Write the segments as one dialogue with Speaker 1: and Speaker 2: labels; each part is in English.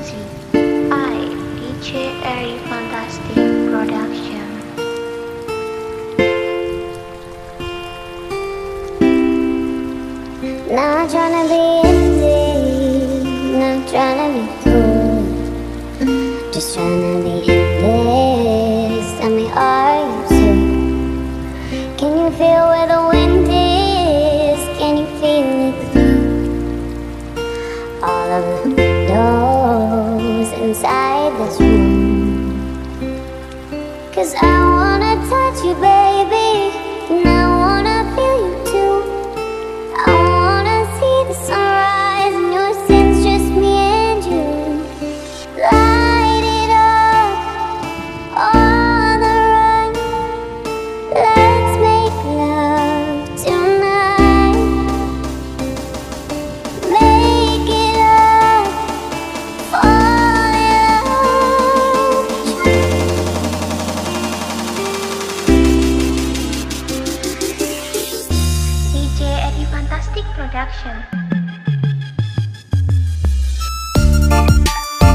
Speaker 1: I, Fantastic Production. Not trying to be empty, not trying to be cool, just trying to be this. Tell me, are you too? Can you feel where the wind is? Can you feel it all of the doors? Inside this room? Cause I wanna touch you, baby,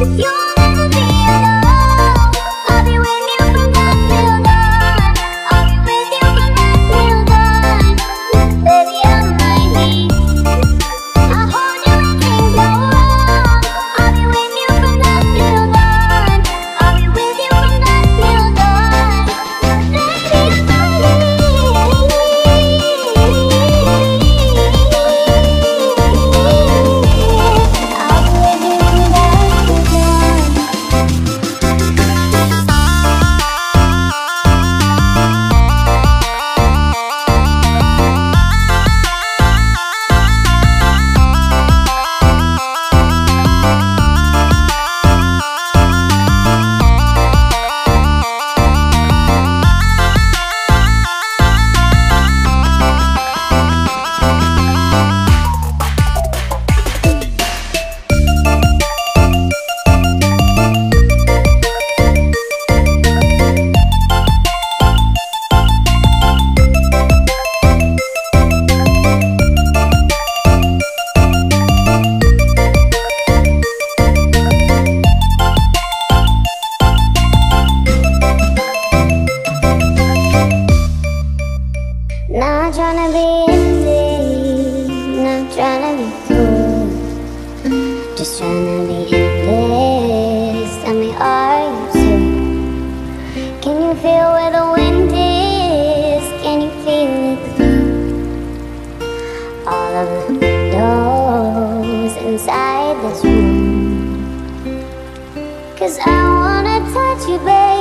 Speaker 1: Never not trying to be cool. Just trying to be this. Tell me, are you too? Can you feel where the wind is? Can you feel it all of the doors inside this room? Cause I wanna touch you, baby.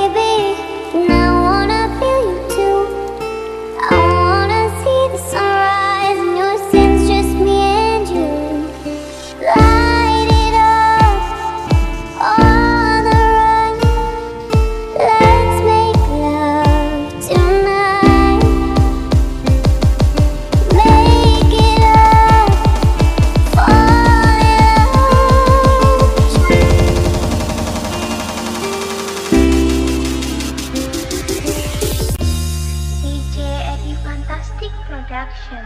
Speaker 1: Fantastic Production.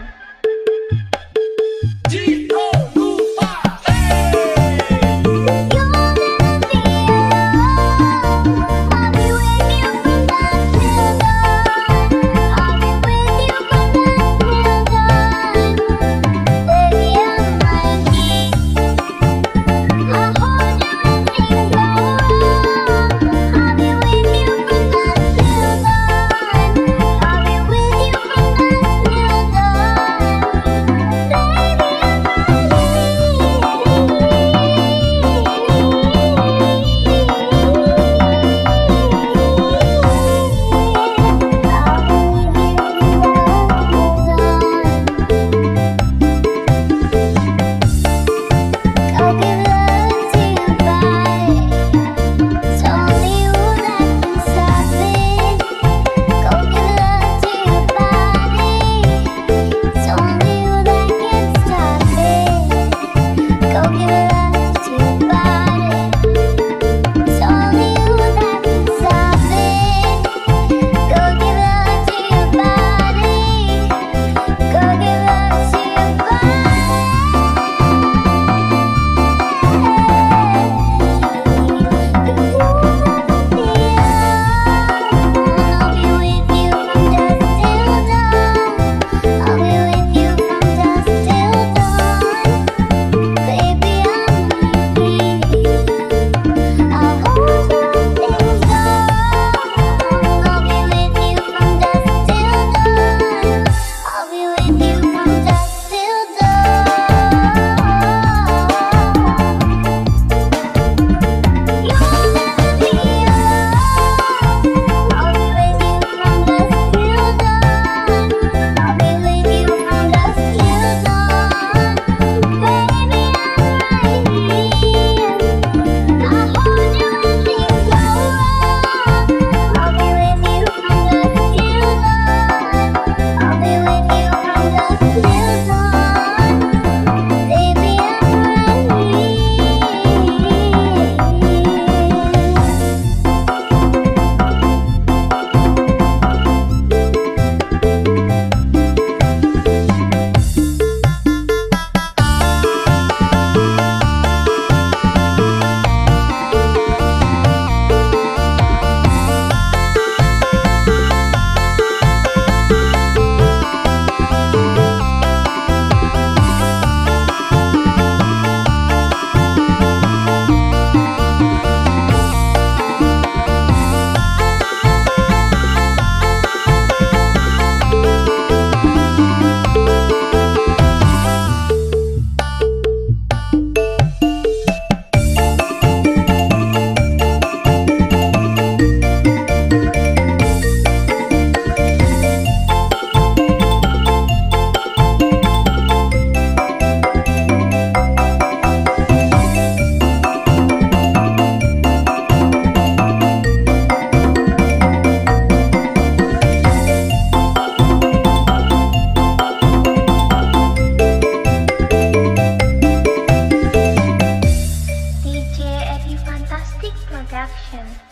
Speaker 1: American.